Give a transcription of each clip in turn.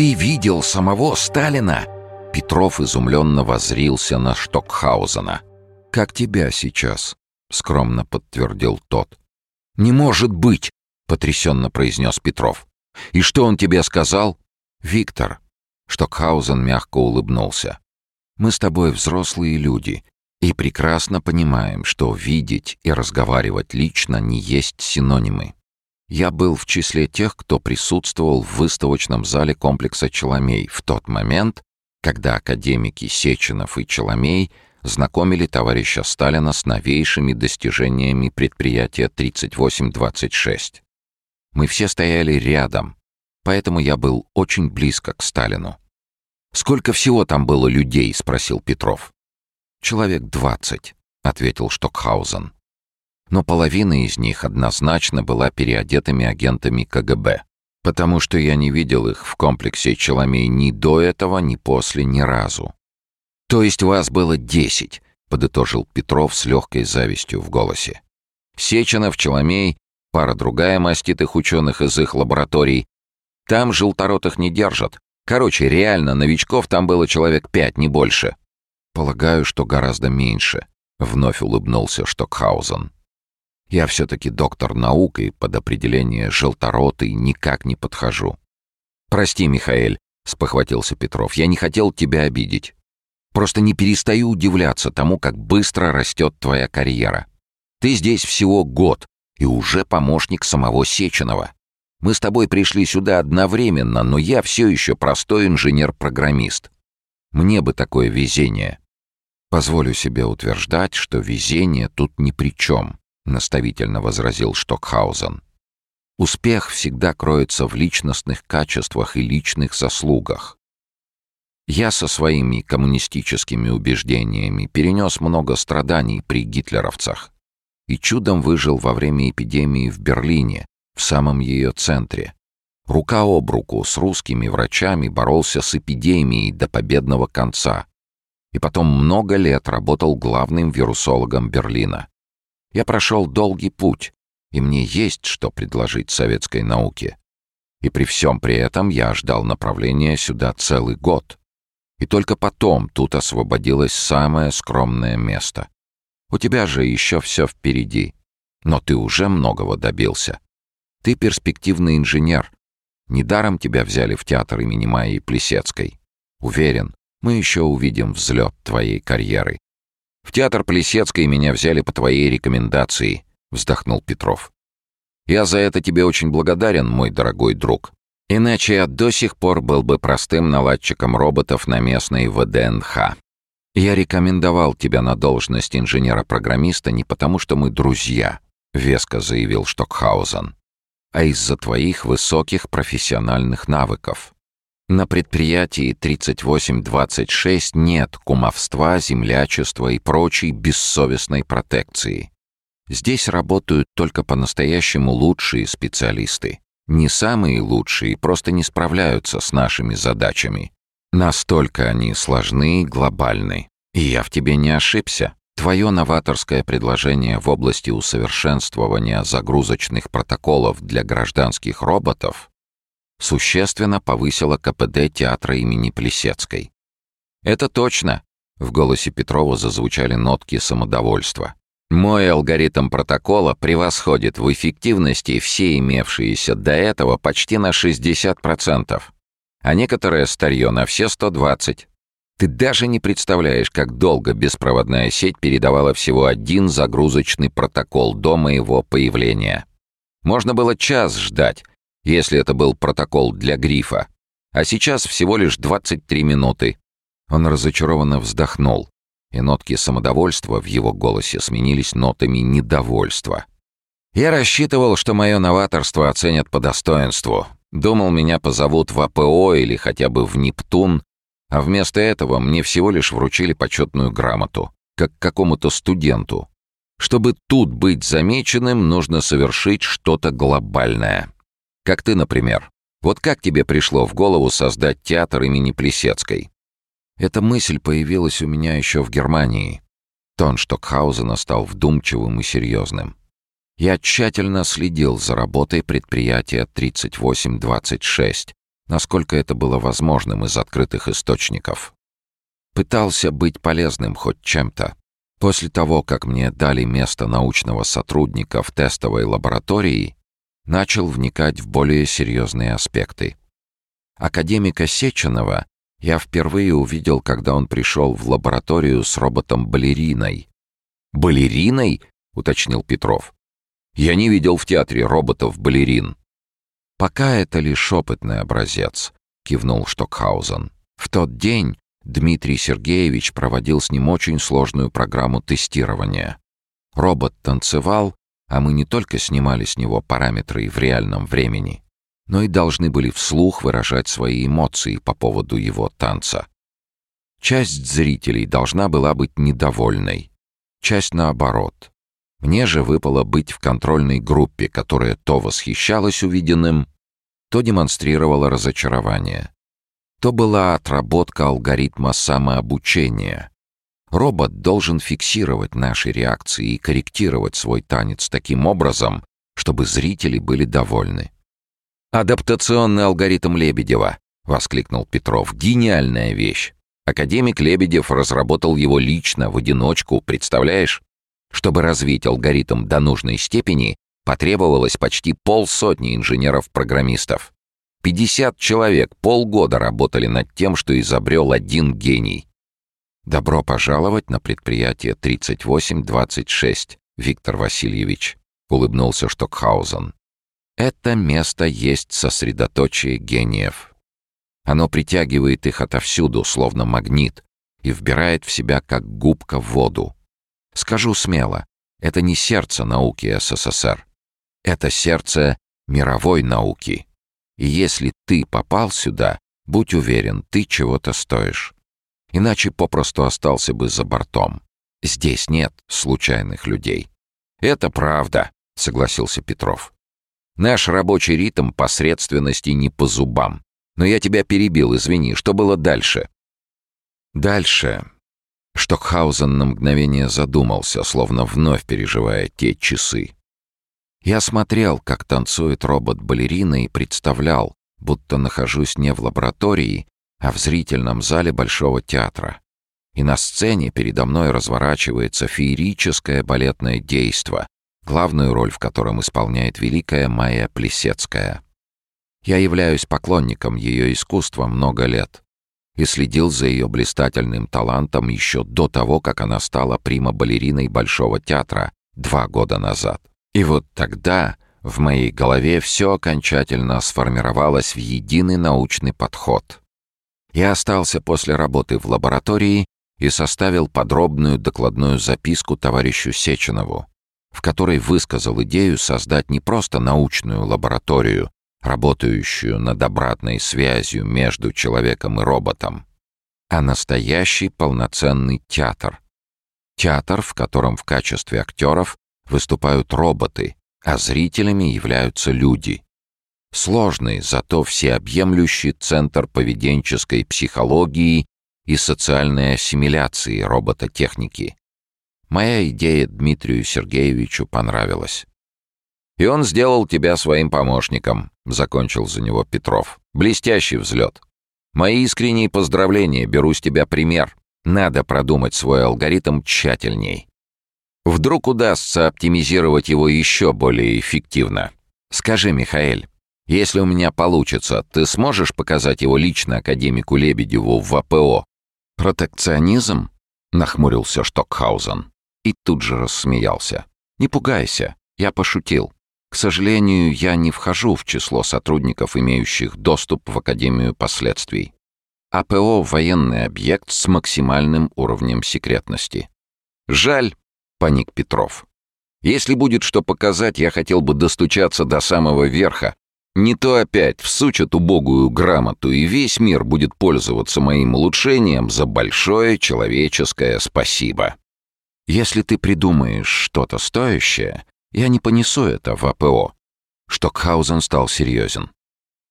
«Ты видел самого Сталина?» Петров изумленно возрился на Штокхаузена. «Как тебя сейчас?» — скромно подтвердил тот. «Не может быть!» — потрясенно произнес Петров. «И что он тебе сказал?» «Виктор». Штокхаузен мягко улыбнулся. «Мы с тобой взрослые люди и прекрасно понимаем, что видеть и разговаривать лично не есть синонимы. Я был в числе тех, кто присутствовал в выставочном зале комплекса «Челомей» в тот момент, когда академики Сеченов и Челомей знакомили товарища Сталина с новейшими достижениями предприятия 3826. Мы все стояли рядом, поэтому я был очень близко к Сталину. «Сколько всего там было людей?» — спросил Петров. «Человек двадцать», — ответил Штокхаузен. Но половина из них однозначно была переодетыми агентами КГБ, потому что я не видел их в комплексе Челомей ни до этого, ни после, ни разу. «То есть вас было десять», — подытожил Петров с легкой завистью в голосе. «Сеченов, Челомей, пара другая маститых ученых из их лабораторий. Там желторотых не держат. Короче, реально, новичков там было человек пять, не больше. «Полагаю, что гораздо меньше», — вновь улыбнулся Штокхаузен. «Я все-таки доктор наук и под определение желторотый никак не подхожу». «Прости, Михаэль», — спохватился Петров, — «я не хотел тебя обидеть. Просто не перестаю удивляться тому, как быстро растет твоя карьера. Ты здесь всего год и уже помощник самого Сеченова. Мы с тобой пришли сюда одновременно, но я все еще простой инженер-программист. Мне бы такое везение. Позволю себе утверждать, что везение тут ни при чем, наставительно возразил Штокхаузен. Успех всегда кроется в личностных качествах и личных заслугах. Я со своими коммунистическими убеждениями перенес много страданий при гитлеровцах и чудом выжил во время эпидемии в Берлине, в самом ее центре, рука об руку с русскими врачами боролся с эпидемией до победного конца. И потом много лет работал главным вирусологом Берлина. Я прошел долгий путь, и мне есть что предложить советской науке. И при всем при этом я ждал направления сюда целый год. И только потом тут освободилось самое скромное место. У тебя же еще все впереди. Но ты уже многого добился. Ты перспективный инженер, Недаром тебя взяли в театр имени Майи Плесецкой. Уверен, мы еще увидим взлет твоей карьеры. В театр Плесецкой меня взяли по твоей рекомендации, вздохнул Петров. Я за это тебе очень благодарен, мой дорогой друг. Иначе я до сих пор был бы простым наладчиком роботов на местной ВДНХ. Я рекомендовал тебя на должность инженера-программиста не потому, что мы друзья, веско заявил Штокхаузен а из-за твоих высоких профессиональных навыков. На предприятии 3826 нет кумовства, землячества и прочей бессовестной протекции. Здесь работают только по-настоящему лучшие специалисты. Не самые лучшие просто не справляются с нашими задачами. Настолько они сложны и глобальны. И я в тебе не ошибся. Твое новаторское предложение в области усовершенствования загрузочных протоколов для гражданских роботов существенно повысило КПД театра имени Плесецкой. «Это точно!» — в голосе Петрова зазвучали нотки самодовольства. «Мой алгоритм протокола превосходит в эффективности все имевшиеся до этого почти на 60%, а некоторое старье на все 120%. Ты даже не представляешь, как долго беспроводная сеть передавала всего один загрузочный протокол до моего появления. Можно было час ждать, если это был протокол для грифа. А сейчас всего лишь 23 минуты. Он разочарованно вздохнул, и нотки самодовольства в его голосе сменились нотами недовольства. Я рассчитывал, что мое новаторство оценят по достоинству. Думал, меня позовут в АПО или хотя бы в Нептун, а вместо этого мне всего лишь вручили почетную грамоту, как какому-то студенту. Чтобы тут быть замеченным, нужно совершить что-то глобальное. Как ты, например. Вот как тебе пришло в голову создать театр имени Плесецкой? Эта мысль появилась у меня еще в Германии. Тон Штокхаузена стал вдумчивым и серьезным. Я тщательно следил за работой предприятия 3826, насколько это было возможным из открытых источников. Пытался быть полезным хоть чем-то. После того, как мне дали место научного сотрудника в тестовой лаборатории, начал вникать в более серьезные аспекты. Академика Сеченова я впервые увидел, когда он пришел в лабораторию с роботом-балериной. «Балериной?» — уточнил Петров. «Я не видел в театре роботов-балерин». «Пока это лишь опытный образец», — кивнул Штокхаузен. «В тот день Дмитрий Сергеевич проводил с ним очень сложную программу тестирования. Робот танцевал, а мы не только снимали с него параметры в реальном времени, но и должны были вслух выражать свои эмоции по поводу его танца. Часть зрителей должна была быть недовольной, часть наоборот. Мне же выпало быть в контрольной группе, которая то восхищалась увиденным, то демонстрировала разочарование. То была отработка алгоритма самообучения. Робот должен фиксировать наши реакции и корректировать свой танец таким образом, чтобы зрители были довольны. «Адаптационный алгоритм Лебедева», — воскликнул Петров. «Гениальная вещь. Академик Лебедев разработал его лично, в одиночку, представляешь? Чтобы развить алгоритм до нужной степени, потребовалось почти полсотни инженеров-программистов. 50 человек полгода работали над тем, что изобрел один гений. «Добро пожаловать на предприятие 3826, Виктор Васильевич», — улыбнулся Штокхаузен. «Это место есть сосредоточие гениев. Оно притягивает их отовсюду, словно магнит, и вбирает в себя, как губка в воду. Скажу смело, это не сердце науки СССР. Это сердце мировой науки. И если ты попал сюда, будь уверен, ты чего-то стоишь. Иначе попросту остался бы за бортом. Здесь нет случайных людей. «Это правда», — согласился Петров. «Наш рабочий ритм посредственности не по зубам. Но я тебя перебил, извини. Что было дальше?» «Дальше...» Штокхаузен на мгновение задумался, словно вновь переживая те часы. Я смотрел, как танцует робот-балерина и представлял, будто нахожусь не в лаборатории, а в зрительном зале Большого театра. И на сцене передо мной разворачивается феерическое балетное действо, главную роль в котором исполняет великая Майя Плесецкая. Я являюсь поклонником ее искусства много лет и следил за ее блистательным талантом еще до того, как она стала прима-балериной Большого театра два года назад. И вот тогда в моей голове все окончательно сформировалось в единый научный подход. Я остался после работы в лаборатории и составил подробную докладную записку товарищу Сеченову, в которой высказал идею создать не просто научную лабораторию, работающую над обратной связью между человеком и роботом, а настоящий полноценный театр. Театр, в котором в качестве актеров выступают роботы, а зрителями являются люди. Сложный, зато всеобъемлющий центр поведенческой психологии и социальной ассимиляции робототехники. Моя идея Дмитрию Сергеевичу понравилась. «И он сделал тебя своим помощником», — закончил за него Петров. «Блестящий взлет. Мои искренние поздравления, беру с тебя пример. Надо продумать свой алгоритм тщательней. Вдруг удастся оптимизировать его еще более эффективно. Скажи, Михаэль, если у меня получится, ты сможешь показать его лично академику Лебедеву в АПО? Протекционизм? Нахмурился Штокхаузен и тут же рассмеялся. Не пугайся, я пошутил. К сожалению, я не вхожу в число сотрудников, имеющих доступ в Академию последствий. АПО — военный объект с максимальным уровнем секретности. Жаль, паник Петров. «Если будет что показать, я хотел бы достучаться до самого верха. Не то опять всучат убогую грамоту, и весь мир будет пользоваться моим улучшением за большое человеческое спасибо. Если ты придумаешь что-то стоящее, я не понесу это в АПО». Штокхаузен стал серьезен.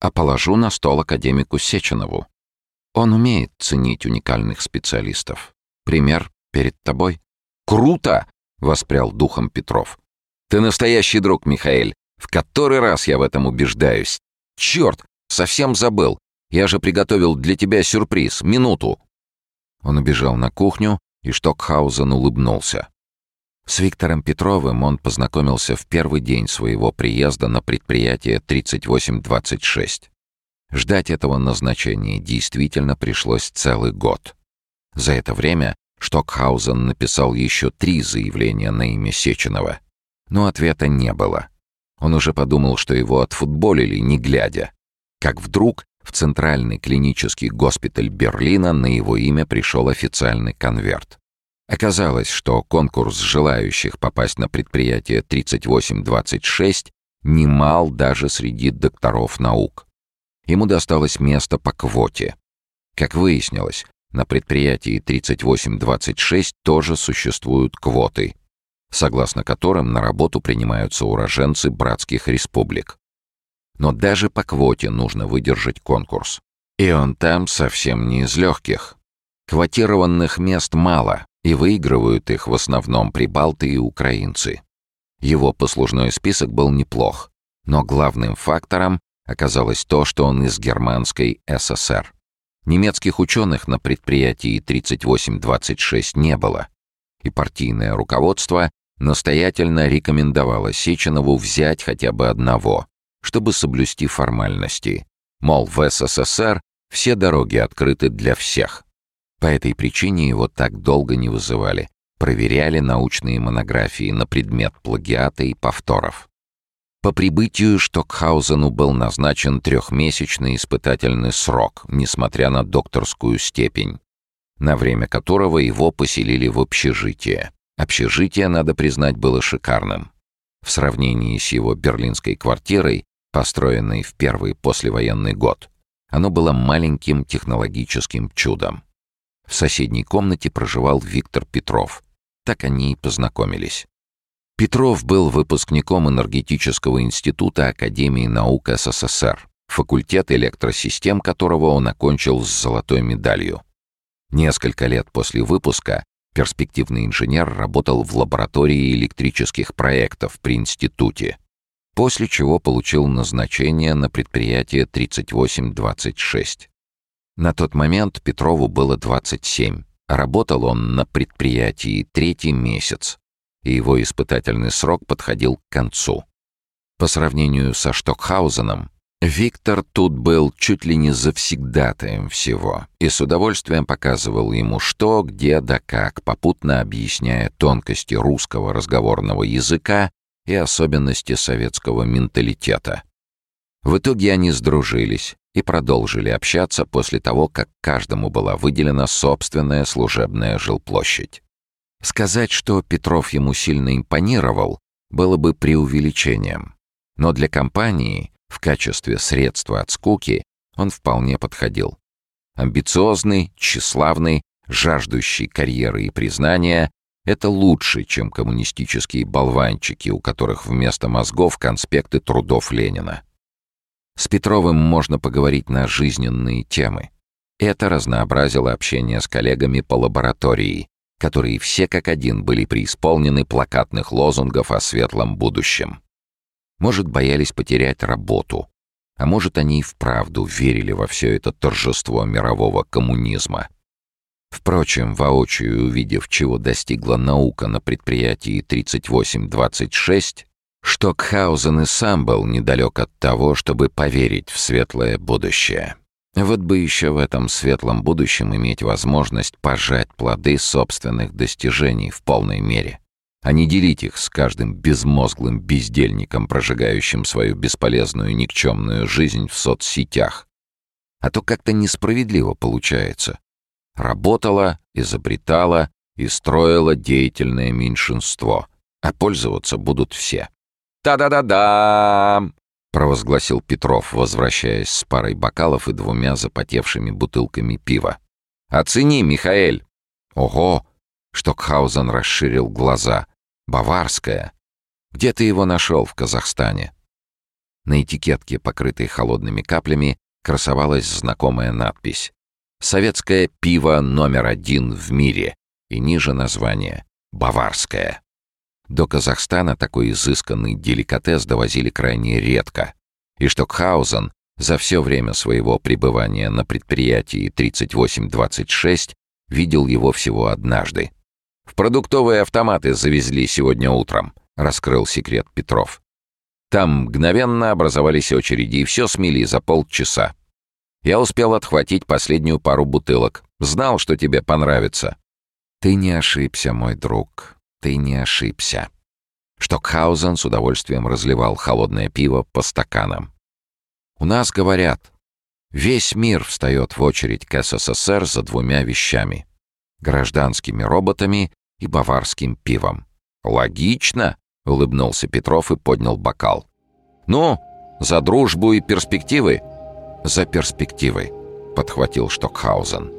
«А положу на стол академику Сеченову. Он умеет ценить уникальных специалистов. Пример перед тобой». «Круто!» воспрял духом Петров. «Ты настоящий друг, Михаэль. В который раз я в этом убеждаюсь. Черт, совсем забыл. Я же приготовил для тебя сюрприз. Минуту!» Он убежал на кухню, и Штокхаузен улыбнулся. С Виктором Петровым он познакомился в первый день своего приезда на предприятие 3826. Ждать этого назначения действительно пришлось целый год. За это время Штокхаузен написал еще три заявления на имя Сеченова, но ответа не было. Он уже подумал, что его отфутболили, не глядя. Как вдруг в Центральный клинический госпиталь Берлина на его имя пришел официальный конверт. Оказалось, что конкурс желающих попасть на предприятие 3826 немал даже среди докторов наук. Ему досталось место по квоте. Как выяснилось, на предприятии 3826 тоже существуют квоты, согласно которым на работу принимаются уроженцы братских республик. Но даже по квоте нужно выдержать конкурс. И он там совсем не из легких. Квотированных мест мало, и выигрывают их в основном прибалты и украинцы. Его послужной список был неплох, но главным фактором оказалось то, что он из германской ССР. Немецких ученых на предприятии 3826 не было, и партийное руководство настоятельно рекомендовало Сеченову взять хотя бы одного, чтобы соблюсти формальности. Мол, в СССР все дороги открыты для всех. По этой причине его так долго не вызывали, проверяли научные монографии на предмет плагиата и повторов. По прибытию Штокхаузену был назначен трехмесячный испытательный срок, несмотря на докторскую степень, на время которого его поселили в общежитие. Общежитие, надо признать, было шикарным. В сравнении с его берлинской квартирой, построенной в первый послевоенный год, оно было маленьким технологическим чудом. В соседней комнате проживал Виктор Петров. Так они и познакомились. Петров был выпускником энергетического института Академии наук СССР, факультет электросистем которого он окончил с золотой медалью. Несколько лет после выпуска перспективный инженер работал в лаборатории электрических проектов при институте, после чего получил назначение на предприятие 3826. На тот момент Петрову было 27. Работал он на предприятии третий месяц, и его испытательный срок подходил к концу. По сравнению со Штокхаузеном, Виктор тут был чуть ли не завсегдатаем всего и с удовольствием показывал ему что, где да как, попутно объясняя тонкости русского разговорного языка и особенности советского менталитета. В итоге они сдружились и продолжили общаться после того, как каждому была выделена собственная служебная жилплощадь. Сказать, что Петров ему сильно импонировал, было бы преувеличением. Но для компании, в качестве средства от скуки, он вполне подходил. Амбициозный, тщеславный, жаждущий карьеры и признания — это лучше, чем коммунистические болванчики, у которых вместо мозгов конспекты трудов Ленина. С Петровым можно поговорить на жизненные темы. Это разнообразило общение с коллегами по лаборатории, которые все как один были преисполнены плакатных лозунгов о светлом будущем. Может, боялись потерять работу, а может, они и вправду верили во все это торжество мирового коммунизма. Впрочем, воочию увидев, чего достигла наука на предприятии 3826, Штокхаузен и сам был недалек от того, чтобы поверить в светлое будущее. Вот бы еще в этом светлом будущем иметь возможность пожать плоды собственных достижений в полной мере, а не делить их с каждым безмозглым бездельником, прожигающим свою бесполезную никчемную жизнь в соцсетях. А то как-то несправедливо получается. Работала, изобретала и строила деятельное меньшинство, а пользоваться будут все. «Та-да-да-да!» — провозгласил Петров, возвращаясь с парой бокалов и двумя запотевшими бутылками пива. «Оцени, Михаэль!» «Ого!» — Штокхаузен расширил глаза. «Баварская! Где ты его нашел в Казахстане?» На этикетке, покрытой холодными каплями, красовалась знакомая надпись «Советское пиво номер один в мире» и ниже название «Баварское». До Казахстана такой изысканный деликатес довозили крайне редко, и Штокхаузен За все время своего пребывания на предприятии 3826 видел его всего однажды. «В продуктовые автоматы завезли сегодня утром», — раскрыл секрет Петров. Там мгновенно образовались очереди, и все смели за полчаса. Я успел отхватить последнюю пару бутылок. Знал, что тебе понравится. Ты не ошибся, мой друг. Ты не ошибся. Штокхаузен с удовольствием разливал холодное пиво по стаканам. У нас говорят, весь мир встает в очередь к СССР за двумя вещами — гражданскими роботами и баварским пивом. Логично, — улыбнулся Петров и поднял бокал. «Ну, за дружбу и перспективы?» «За перспективы», — подхватил Штокхаузен.